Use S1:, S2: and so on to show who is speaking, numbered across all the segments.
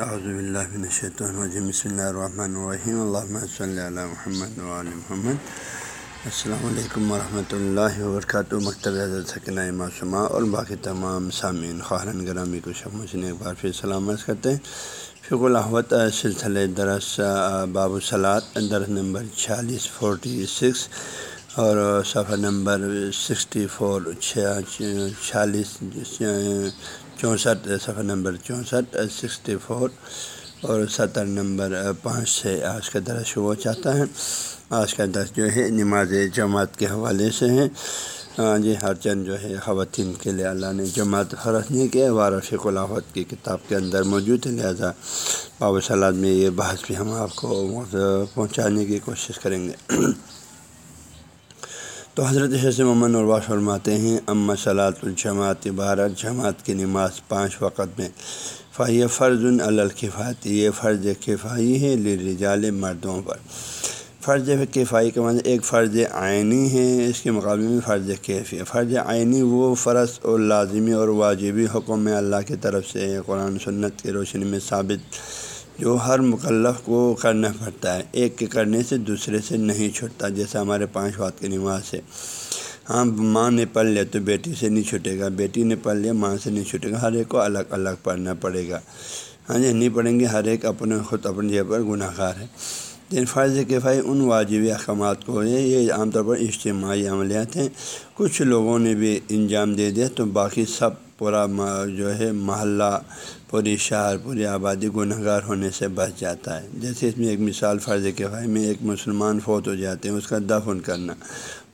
S1: من الشیطان الرجیم بسم اللہ الرحمن الرحیم اللہ صلی اللہ محمد علیہ محمد. السلام علیکم ورحمۃ اللہ وبرکاتہ مکتب حضرت سکن معصومہ اور باقی تمام سامعین خارن گرامی کو شب سے ایک بار پھر سلامت کرتے ہیں. فک الحوت سلسلہ درس باب الصلاط درس نمبر چھیالیس فورٹی سکس اور صفحہ نمبر سکسٹی فور چھیالیس چونسٹھ، صفحہ نمبر چونسٹھ، سکسٹی فور اور ستر نمبر پانچ سے آج کا درس ہوا چاہتا ہے آج کا درس جو ہے، نماز جماعت کے حوالے سے ہے۔ ہاں جی ہر چند جو ہے، خواتین کے لیے اللہ نے جماعت فرض نہیں کیا وارفق کی کتاب کے اندر موجود ہے۔ لہٰذا باب سلاد میں یہ بحث بھی ہم آپ کو پہنچانے کی کوشش کریں گے۔ تو حضرت حیث محمد البا فرماتے ہیں ام صلاۃ الجماعت بھارت جماعت کی نماز پانچ وقت میں۔ فاہی فرض الکفات یہ فرض کفائی ہے لرجال مردوں پر۔ فرض کفائی کا مطلب ایک فرض آئینی ہے، اس کے مقابلے میں فرض کیفی فرض آئینی وہ فرض اور لازمی اور واجبی حکم اللہ کی طرف سے، قرآن سنت کی روشنی میں ثابت۔ جو ہر مکلف کو کرنا پڑتا ہے، ایک کے کرنے سے دوسرے سے نہیں چھوٹتا جیسے ہمارے پانچ وقت کی نماز ہے ہاں ماں نے پڑھ لیا تو بیٹی سے نہیں چھوٹے گا، بیٹی نے پڑھ لیا، ماں سے نہیں چھوٹے گا، ہر ایک کو الگ الگ پڑھنا پڑے گا۔ ہاں جی نہیں پڑھیں گے، ہر ایک اپنے خود اپنی جگہ پر گناہ گار ہے۔ لیکن فرض کفائی ان واجبی احکامات کو ہے یہ عام طور پر اجتماعی عملیات ہیں۔ کچھ لوگوں نے بھی انجام دے دیا تو باقی سب پورا جو ہے محلہ، پوری شہر، پوری آبادی گناہ گار ہونے سے بچ جاتا ہے۔ جیسے اس میں ایک مثال فرض کے بھائی میں ایک مسلمان فوت ہو جاتے ہیں، اس کا دفن کرنا،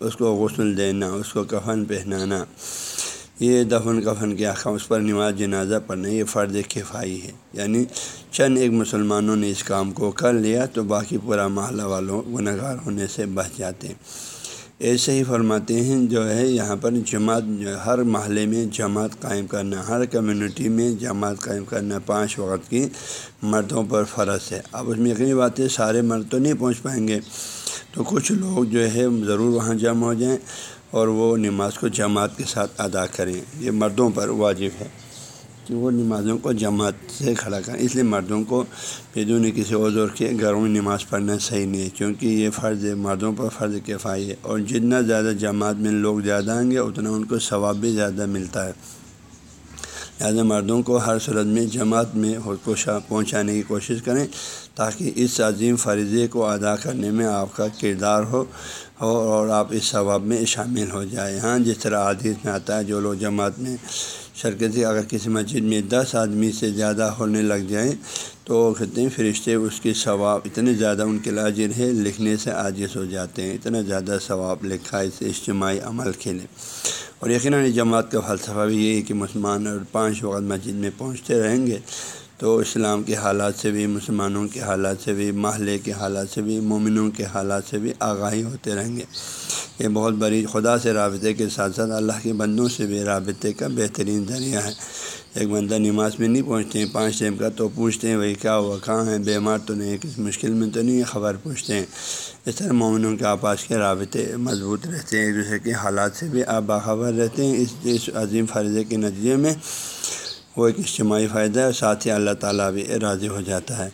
S1: اس کو غسل دینا، اس کو کفن پہنانا۔ یہ دفن کفن کے آخر اس پر نماز جنازہ پڑھنا، یہ فرض کفائی ہے۔ یعنی چند ایک مسلمانوں نے اس کام کو کر لیا تو باقی پورا محلہ والوں گناہ گار ہونے سے بچ جاتے ہیں۔ ایسے ہی فرماتے ہیں جو ہے یہاں پر جماعت جو ہر محلے میں جماعت قائم کرنا، ہر کمیونٹی میں جماعت قائم کرنا پانچ وقت کی مردوں پر فرض ہے۔ اب اس میں یقینی بات ہے، سارے مرد تو نہیں پہنچ پائیں گے۔ تو کچھ لوگ جو ہے ضرور وہاں جمع ہو جائیں اور وہ نماز کو جماعت کے ساتھ ادا کریں۔ یہ مردوں پر واجب ہے۔ کہ وہ نمازوں کو جماعت سے کھڑا کریں اس لیے مردوں کو بدون کسی عذر کے گھروں میں نماز پڑھنا صحیح نہیں ہے۔ کیونکہ یہ فرض ہے، مردوں پر فرض کفائی ہے۔ اور جتنا زیادہ جماعت میں لوگ زیادہ آئیں گے، اتنا ان کو ثواب بھی زیادہ ملتا ہے۔ لہٰذا مردوں کو ہر صورت میں جماعت میں پہنچانے کی کوشش کریں تاکہ اس عظیم فرضے کو ادا کرنے میں آپ کا کردار ہو اور آپ اس ثواب میں شامل ہو جائیں۔ ہاں جس طرح عادیت میں آتا ہے، جو لوگ جماعت میں شرکتی اگر کسی مسجد میں دس آدمی سے زیادہ ہونے لگ جائیں، تو کہتے ہیں فرشتے اس کی ثواب اتنے زیادہ ان کے لاجر ہے لکھنے سے عاجز ہو جاتے ہیں۔ اتنا زیادہ ثواب لکھا اس اجتماعی عمل کے لیے۔ اور یقیناً جماعت کا فلسفہ بھی یہی کہ مسلمان اور پانچ وقت مسجد میں پہنچتے رہیں گے۔ تو اسلام کے حالات سے بھی، مسلمانوں کے حالات سے بھی، محلے کے حالات سے بھی، مومنوں کے حالات سے بھی آگاہی ہوتے رہیں گے۔ یہ بہت بڑی خدا سے رابطے کے ساتھ ساتھ اللہ کے بندوں سے بھی رابطے کا بہترین ذریعہ ہے۔ ایک بندہ نماز میں نہیں پہنچتے ہیں، پانچ ٹائم کا تو پوچھتے ہیں، وہی کیا ہوا، کہاں ہیں، بیمار تو نہیں کسی مشکل میں تو نہیں خبر پوچھتے ہیں۔ اس طرح مومنوں کے آپاس کے رابطے مضبوط رہتے ہیں، ایک دوسرے کے حالات سے بھی آپ باخبر رہتے ہیں۔ اس اس عظیم فرضے کے نتیجے میں وہ ایک اجتماعی فائدہ ہے اور ساتھ ہی اللہ تعالیٰ بھی راضی ہو جاتا ہے۔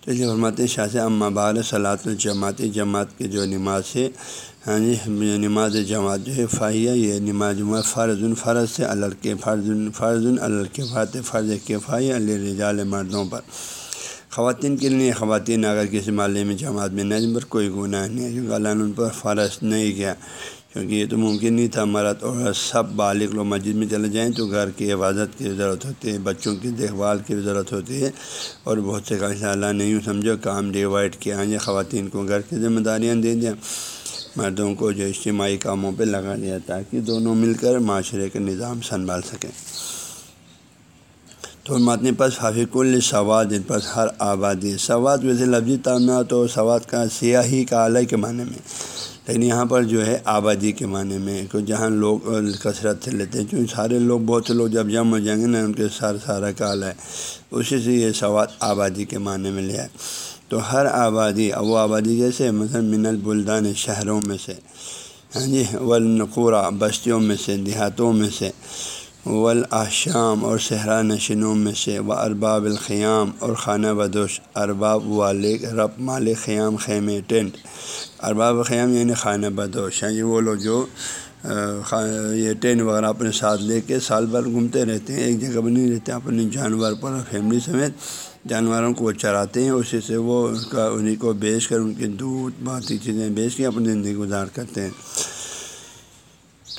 S1: تو اس لیے حرمت شاہ سے اماں بال صلاحت الجماعتی جماعت کی جو نماز ہے ہاں جی نماز جماعت جو ہے فاہیہ یہ نماز جمعہ فرض الفرض سے الر کے فرض فرض کے فات فرض کے فاہی رجال مردوں پر۔ خواتین کے لیے، خواتین اگر کسی محلے میں جماعت میں نظم پر، کوئی گناہ نہیں ہے، کیونکہ اللہ نے ان پر فرض نہیں کیا۔ کیونکہ یہ تو ممکن نہیں تھا مرد اور سب بالغ لوگ مسجد میں چلے جائیں تو گھر کی حفاظت کی ضرورت ہوتی ہے، بچوں کی دیکھ بھال کی ضرورت ہوتی ہے اور بہت سے کاشاء اللہ نے یوں سمجھو کام ڈیوائڈ کیا ہے خواتین کو گھر کی ذمہ داریاں دے دیا مردوں کو جو اجتماعی کاموں پہ لگا دیا تاکہ دونوں مل کر معاشرے کا نظام سنبھال سکیں۔ تو ماتنے پاس حافظ سواد ان پاس ہر آبادی سواد ویسے لفظی تعمیر تو سواد کا سیاہی کا اعلیٰ کے معنی میں۔ لیکن یہاں پر جو ہے آبادی کے معنی میں، کہ جہاں لوگ کثرت سے لیتے ہیں، چونکہ سارے لوگ، بہت سے لوگ جب جمع ہو جائیں گے نا، ان کے سارا سارا کال ہے۔ اسی سے یہ سواد آبادی کے معنی میں لیا ہے تو ہر آبادی وہ آبادی جیسے مثلا من البلدان شہروں میں سے ہاں جی ولنقورہ بستیوں میں سے، دیہاتوں میں سے۔ ولاحشام اور صحرا نشینوں میں سے و ارباب الخیام، اور خانہ بدوش ارباب والے رب مال خیام، خیمے ٹینٹ ارباب خیام یعنی خانہ بدوش ہیں یعنی یہ وہ لوگ جو یہ ٹین وغیرہ اپنے ساتھ لے کے سال بھر گھومتے رہتے ہیں، ایک جگہ پر نہیں رہتے، اپنے جانور پر فیملی سمیت جانوروں کو وہ چراتے ہیں، اسی سے وہ کا انہیں کو بیچ کر ان کے دودھ، باقی چیزیں بیچ کے اپنی زندگی گزار کرتے ہیں۔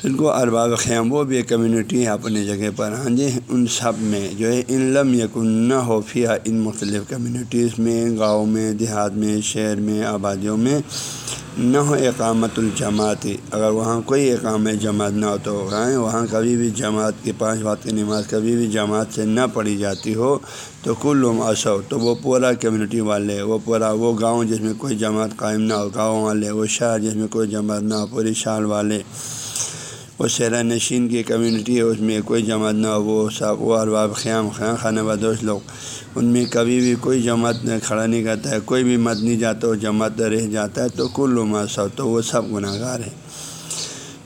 S1: ان کو ارباب خیام وہ بھی ایک کمیونٹی ہے اپنی جگہ پر۔ ہاں جی ان سب میں جو ہے، ان لم یکن نہ ہوفیا ان مختلف کمیونٹیز میں، گاؤں میں، دیہات میں، شہر میں، آبادیوں میں نہ ہو اقامت الجماعتی اگر وہاں کوئی اقام جماعت نہ ہو تو وہاں کبھی بھی جماعت کی پانچ بات کی نماز کبھی بھی جماعت سے نہ پڑھی جاتی ہو تو کل اثو تو وہ پورا کمیونٹی والے، وہ پورا وہ گاؤں جس میں کوئی جماعت قائم نہ ہو، گاؤں والے، وہ شہر جس میں کوئی جماعت نہ ہو، پوری شہر والے۔ وہ شہرہ نشین کی کمیونٹی ہے، اس میں کوئی جماعت نہ ہو وہ سب ارباب، خیام خیام خانہ بدوش لوگ۔ ان میں کبھی بھی کوئی جماعت کھڑا نہیں کرتا ہے، کوئی بھی مت نہیں جاتا، وہ جماعت رہ جاتا ہے۔ تو کل لما سب تو وہ سب گناہ گار ہے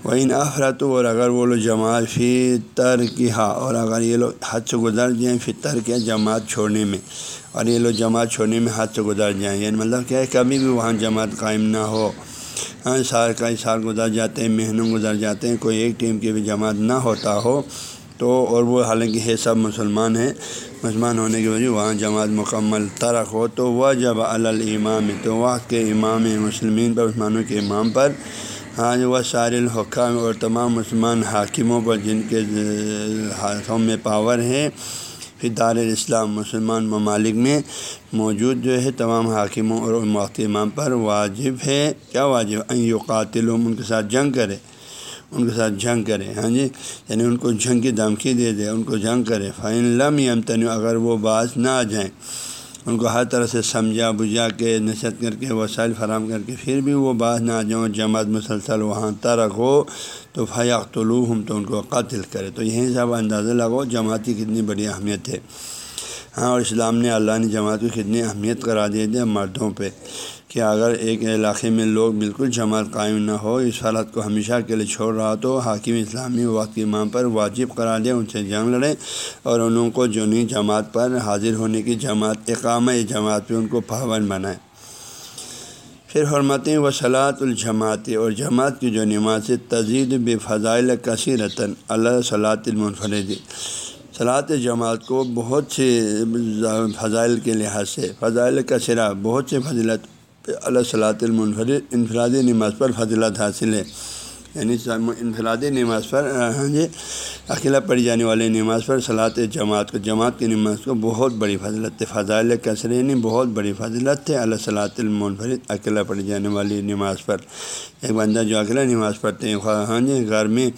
S1: وہ ان افرت اور اگر وہ لوگ جماعت فی تر کی ہا اور اگر یہ لوگ حد سے گزر جائیں فی تر کیا جماعت چھوڑنے میں، اور یہ لوگ جماعت چھوڑنے میں حد سے گزر جائیں یعنی مطلب کیا ہے؟ کبھی بھی وہاں جماعت قائم نہ ہو۔ ہاں سال کئی سال گزر جاتے ہیں، مہینوں گزر جاتے ہیں، کوئی ایک ٹیم کی بھی جماعت نہ ہوتا ہو تو، اور وہ حالانکہ ہے سب مسلمان ہیں، مسلمان ہونے کی وجہ وہاں جماعت مکمل ترک ہو تو وہ جب الامام، تو وقت کے امام مسلمین پر، مسلمانوں کے امام پر ہاں وہ سارے الحکام اور تمام مسلمان حاکموں پر، جن کے ہاتھوں میں پاور ہے پھر دار الاسلام مسلمان ممالک میں موجود جو ہے، تمام حاکموں اور امام پر واجب ہے۔ کیا واجب؟ یو قاتل ان کے ساتھ جنگ کرے۔ ان کے ساتھ جنگ کرے ہاں جی؟ یعنی ان کو جنگ کی دھمکی دے دے، ان کو جنگ کرے۔ فائن لم یمتن اگر وہ باز نہ آ جائیں۔ ان کو ہر طرح سے سمجھا بجھا کے نصیحت کر کے وسائل فراہم کر کے پھر بھی وہ باہر نہ آ جاؤں جماعت مسلسل وہاں ترک ہو تو فیاختلو ہم تو ان کو قتل کرے تو یہیں سے اندازہ لگاؤ جماعت کی کتنی بڑی اہمیت ہے۔ ہاں اور اسلام نے اللہ نے جماعت کی کتنی اہمیت کرا دی ہے مردوں پہ۔ کہ اگر ایک علاقے میں لوگ بالکل جماعت قائم نہ ہو، اس حالت کو ہمیشہ کے لیے چھوڑ رہا تو حاکم اسلامی وقت کی ماں پر واجب کرا دے ان سے جنگ لڑے اور انہوں کو جونی جماعت پر حاضر ہونے کی جماعت اقامہ جماعت پہ ان کو پاون بنائے پھر حرمتیں و صلاحت الجماعت اور جماعت کی جو نماز تزید بے فضائل کثیر رتن اللہ صلاحت المنفردی صلاحت جماعت کو بہت سے فضائل کے لحاظ سے، فضائل کثرہ بہت سے فضلت اللہ صلاحت المنفرد انفرادی نماز پر فضلت حاصل ہے۔ یعنی انفرادی نماز پر ہاں جی اکیلا پڑھی جانے والی نماز پر صلاحت جماعت کو جماعت کی نماز کو بہت بڑی فضلت ہے۔ فضائل کثر یعنی بہت بڑی فضلت ہے۔ اللہ صلاحت المنفرد اکیلا پڑھی جانے والی نماز پر۔ ایک بندہ جو اکیلا نماز پڑھتے ہیں ہاں جی گھر میں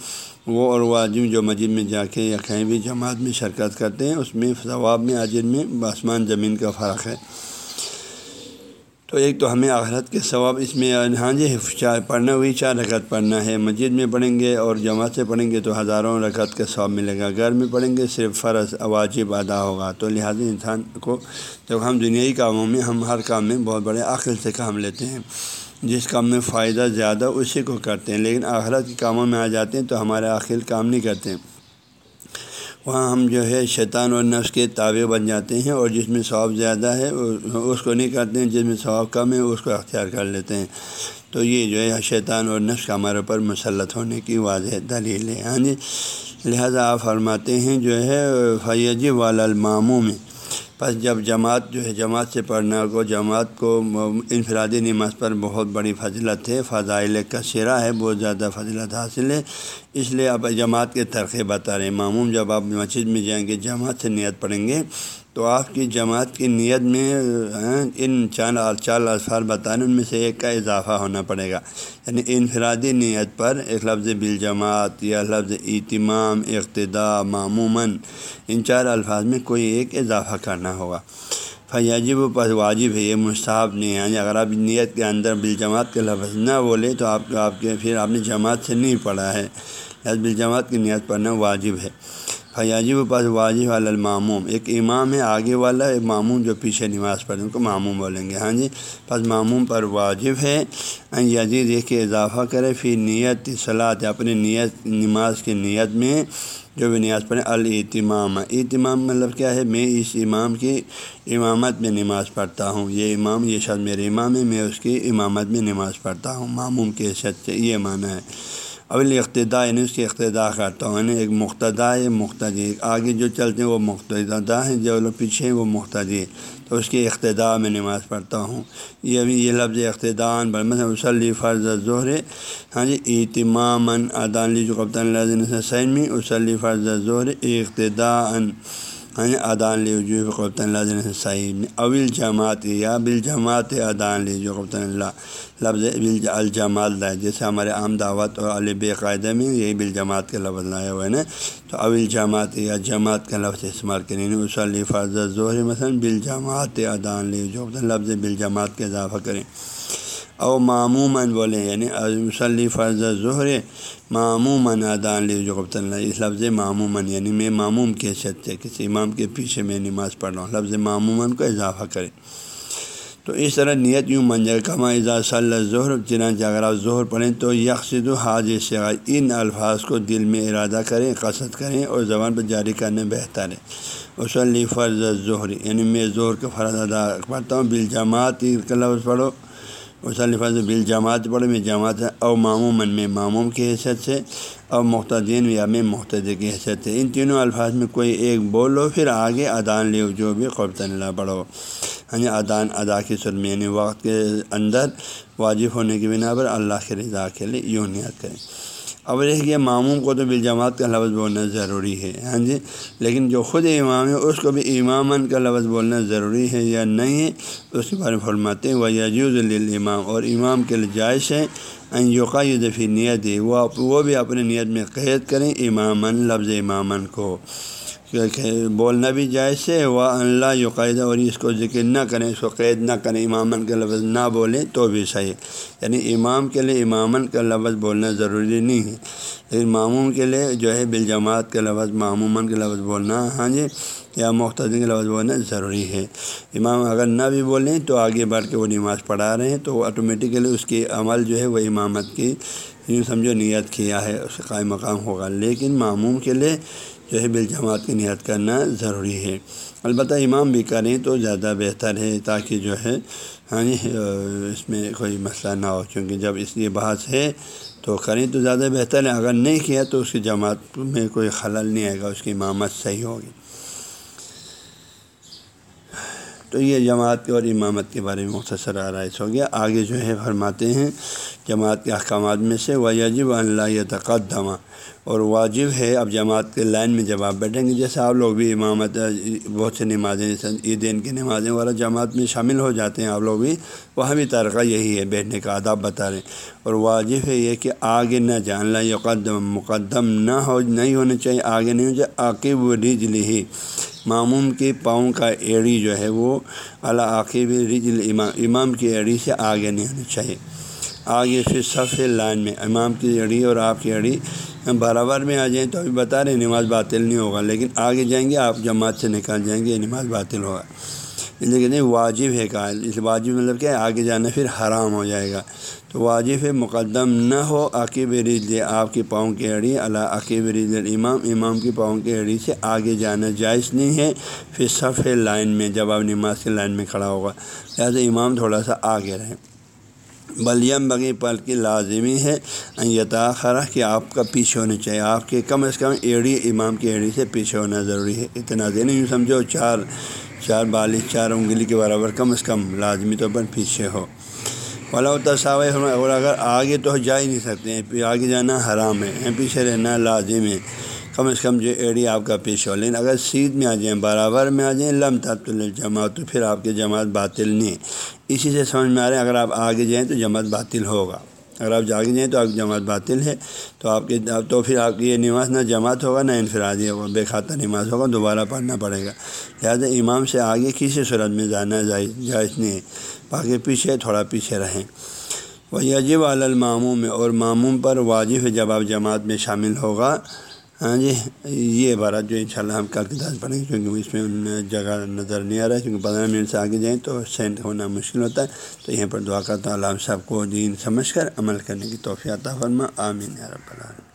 S1: وہ اور واجم جو مسجد میں جا کے یا کہیں بھی جماعت میں شرکت کرتے ہیں، اس میں ثواب میں عجر میں آسمان زمین کا فرق ہے۔ تو ایک تو ہمیں آخرت کے ثواب اس میں ہاں جی چار پڑھنا ہوئی چار رکعت پڑھنا ہے۔ مسجد میں پڑھیں گے اور جماعت سے پڑھیں گے تو ہزاروں رکعت کا ثواب ملے گا۔ گھر میں پڑھیں گے صرف فرض، واجب ادا ہوگا۔ تو لہٰذا انسان کو جب ہم دنیائی کاموں میں، ہم ہر کام میں بہت بڑے عقل سے کام لیتے ہیں۔ جس کام میں فائدہ زیادہ، اسی کو کرتے ہیں۔ لیکن آخرت کے کاموں میں آ جاتے ہیں تو ہمارے عقل کام نہیں کرتے۔ ہیں وہاں ہم جو ہے شیطان اور نفس کے تابع بن جاتے ہیں اور جس میں ثواب زیادہ ہے اس کو نہیں کرتے ہیں، جس میں ثواب کم ہے، اس کو اختیار کر لیتے ہیں۔ تو یہ جو ہے شیطان اور نفس کا ہمارے اوپر مسلط ہونے کی واضح دلیل ہے۔ ہاں جی لہٰذا آپ فرماتے ہیں جو ہے فیجی والماموں میں بس جب جماعت جو ہے، جماعت سے پڑھنا کو، جماعت کو انفرادی نماز پر بہت بڑی فضلت ہے، فضائل کا شرح ہے، بہت زیادہ فضلت حاصل ہے۔ اس لیے آپ جماعت کے ترقی بتا رہے ہیں معموم جب آپ مسجد میں جائیں گے، جماعت سے نیت پڑھیں گے۔ تو آپ کی جماعت کی نیت میں ہاں، ان چار چار الفاظ بتانے ان میں سے ایک کا اضافہ ہونا پڑے گا۔ یعنی انفرادی نیت پر، ایک لفظ بالجماعت یا لفظ اہتمام، اقتدا، معموماً، ان چار الفاظ میں کوئی ایک اضافہ کرنا ہوگا۔ فیاجب و پس واجب ہے، یہ مستحب نہیں ہے۔ یعنی اگر آپ نیت کے اندر بالجماعت کے لفظ نہ بولے تو آپ آپ کے پھر آپ نے جماعت سے نہیں پڑھا ہے۔ بالجماعت کی نیت پڑھنا واجب ہے۔ فیاجی و پاس واجب الماموم۔ ایک امام ہے، آگے والا ایک معموم جو پیچھے نماز پڑھیں ان کو معموم بولیں گے۔ ہاں جی پس معموم پر واجب ہے۔ یزید یہ کہ اضافہ کرے پھر نیت صلاحت اپنی نیت، نماز کی نیت میں جو بھی نیاز پڑھیں الاتمام اہتمام مطلب کیا ہے؟ میں اس امام کی امامت میں نماز پڑھتا ہوں۔ یہ امام، یہ شاید میرے امام ہے، میں اس کی امامت میں نماز پڑھتا ہوں۔ معموم کے حیثیت سے یہ معنی ہے۔ اول اقتدا یعنی اس کی اقتدا کرتا ہوں۔ یعنی ایک مقتدا ہے مختدی آگے جو چلتے ہیں وہ مقتدا ہیں، جو لوگ پیچھے ہیں وہ مختدی ہے تو اس کی اقتدا میں نماز پڑھتا ہوں۔ یہ بھی یہ لفظ اقتدان مثلا وسلی فرض ظہر ہاں جی اعتمام ادان لی جو کپتان سین میں وسلی فرض ظہر اقتدا ہاں جی، ادان لی جو اللہ سعین اول جماعت یا بال جماعت ادان لی جو اللہ۔ لفظ بل الجماعت لائے۔ جیسے ہمارے عام دعوت اور الب قاعدہ میں یہی بال جماعت کا لفظ لایا ہوا ہے نا تو اول جماعت یا جماعت کا لفظ استعمال کریں۔ یعنی وسلی فرض ظہر مثلاً بال جماعت ادان لی جو لفظ بال جماعت کا اضافہ کریں۔ او معموماً بولیں یعنی وسلی فرض ظہر معموماً ادان لی جو اللہ اس لفظ معموماً یعنی میں معموم کے حیثیت سے کسی امام کے پیچھے میں نماز پڑھ رہا ہوں، لفظ معموماً کو اضافہ کریں تو اس طرح نیت یوں منجر کما اضا صلی ظہر چنانچہ اگر آپ ظہر پڑھیں تو یکسد و حاضر سے ان الفاظ کو دل میں ارادہ کریں، قصد کریں اور زبان پر جاری کرنے بہتر ہے۔ وسلی فرض ظہر یعنی میں ظہر کا فرض ادا پڑھتا ہوں بالجماعت کا لفظ پڑھو۔ وسلی فرض بال جماعت پڑھ میں جماعت ہے او معموماً میں معموم کی حیثیت سے اور محتدین یا میں محتد کی حیثیت سے۔ ان تینوں الفاظ میں کوئی ایک بولو، پھر آگے ادان لیو جو بھی قبط اللہ پڑھو ہاں ادان ادا کی سرمی یعنی وقت کے اندر واجب ہونے کی بنا پر اللہ کے رضا کے لیے یوں نیت کریں۔ اب یہ کہ معموم کو تو بالجماعت کا لفظ بولنا ضروری ہے ہاں جی؟ لیکن جو خود امام ہے، اس کو بھی امامن کا لفظ بولنا ضروری ہے یا نہیں ہے، اس کے بارے میں فرماتے ہیں وہ یجوز الامام اور امام کے لیے جائز ہے یوقا یہ نیت ہے وہ وہ بھی اپنے نیت میں قید کریں امامن لفظ امامن کو۔ بولنا بھی جائز ہے وہ اللہ یقاعدہ اور اس کو ذکر نہ کریں، اس کو قید نہ کریں امامن کا لفظ نہ بولیں تو بھی صحیح۔ یعنی امام کے لیے امامن کا لفظ بولنا ضروری نہیں ہے۔ لیکن معموم کے لیے جو ہے بالجماعت کا لفظ، معموماً کا لفظ بولنا ہاں جی یا مختصر کا لفظ بولنا ضروری ہے۔ امام اگر نہ بھی بولیں تو آگے بڑھ کے وہ نماز پڑھا رہے ہیں تو وہ آٹومیٹیکلی اس کی عمل جو ہے وہ امامت کی، یوں سمجھو، نیت کیا ہے، اس قائم مقام ہوگا۔ لیکن معموم کے لیے جو ہے بالجماعت کی نیت کرنا ضروری ہے۔ البتہ امام بھی کریں تو زیادہ بہتر ہے تاکہ جو ہے ہاں جی، اس میں کوئی مسئلہ نہ ہو۔ چونکہ جب اس لیے بحث ہے تو کریں تو زیادہ بہتر ہے۔ اگر نہیں کیا تو اس کی جماعت میں کوئی خلل نہیں آئے گا، اس کی امامت صحیح ہوگی۔ تو یہ جماعت کے اور امامت کے بارے میں مختصر آرائش ہو گیا۔ آگے جو ہے، فرماتے ہیں جماعت کے احکامات میں سے وہ یجب اللہ تقدمہ اور واجب ہے اب جماعت کے لائن میں جب آپ بیٹھیں گے، جیسے آپ لوگ بھی امامت، بہت سے نمازیں عیدین کی نمازیں وغیرہ جماعت میں شامل ہو جاتے ہیں آپ لوگ بھی، وہاں بھی ترقہ یہی ہے بیٹھنے کا آداب بتا رہے ہیں۔ اور واجب ہے یہ کہ آگے نہ جان لا یقدم مقدم نہ ہو، نہیں ہونے چاہیے، آگے نہیں ہو جائے عاقب و رجل ہی۔ معموم کے پاؤں کا ایڑی جو ہے وہ اللہ عاقب رجل امام امام کی ایڑی سے آگے نہیں ہونی چاہیے۔ آگے پھر صف لائن میں، امام کی اڑی اور آپ کی اڑی۔ برابر میں آ جائیں تو ابھی بتا رہے نماز باطل نہیں ہوگا، لیکن آگے جائیں گے، آپ جماعت سے نکال جائیں گے نماز باطل ہوگا۔ لیکن واجب ہے قائل اس واجب مطلب کیا ہے؟ آگے جانا پھر حرام ہو جائے گا۔ تو واجب ہے، مقدم نہ ہو عقیب رض آپ کی پاؤں کی اڑی، اللہ عقیب رض امام امام کی پاؤں کی اڑی سے آگے جانا جائز نہیں ہے۔ پھر صف لائن میں، جب آپ نماز کی لائن میں کھڑا ہوگا، لہٰذا امام تھوڑا سا آگے رہیں۔ بلیم بغی پل کی لازمی ہے یتاخرہ کہ آپ کا پیچھے ہونا چاہیے۔ آپ کے کم از کم ایڑی امام کی ایڑی سے پیچھے ہونا ضروری ہے۔ اتنا دین یوں سمجھو، چار چار بالش چار انگلی کے برابر کم از کم لازمی طور پر پیچھے ہو۔ والا تصاو اور اگر آگے تو جا ہی نہیں سکتے ہیں۔ آگے جانا حرام ہے پیچھے رہنا لازم ہے۔ کم از کم جو ایڑی آپ کا پیش ہو، لیکن اگر سیدھ میں آ جائیں، برابر میں آ جائیں، لم تب الجماعت، تو پھر آپ کی جماعت باطل نہیں ہے۔ اسی سے سمجھ میں آ رہے ہیں اگر آپ آگے جائیں تو جماعت باطل ہوگا۔ اگر آپ جاگے جائیں تو آپ جماعت باطل ہے۔ تو آپ کی تو پھر آپ کی یہ نماز نہ جماعت ہوگا نہ انفرادی ہوگا، بے خاطر نماز ہوگا، دوبارہ پڑھنا پڑے گا۔ لہٰذا امام سے آگے کسی صورت میں جانا جائز جائز نہیں ہے۔ باقی پیچھے، تھوڑا پیچھے رہیں۔ وہ یجب الماموں میں اور معموم پر واجب ہے جب آپ جماعت میں شامل ہوگا۔ ہاں جی یہ عبارت جو انشاءاللہ ہم کل کے پڑھیں گے، کیونکہ اس میں جگہ نظر نہیں آ رہا ہے، کیونکہ پندرہ منٹ سے آگے جائیں تو سینٹ ہونا مشکل ہوتا ہے۔ تو یہیں پر دعا کرتا ہوں، اللہ صاحب کو دین سمجھ کر عمل کرنے کی توفیع فرما۔ آمین رب العالمین۔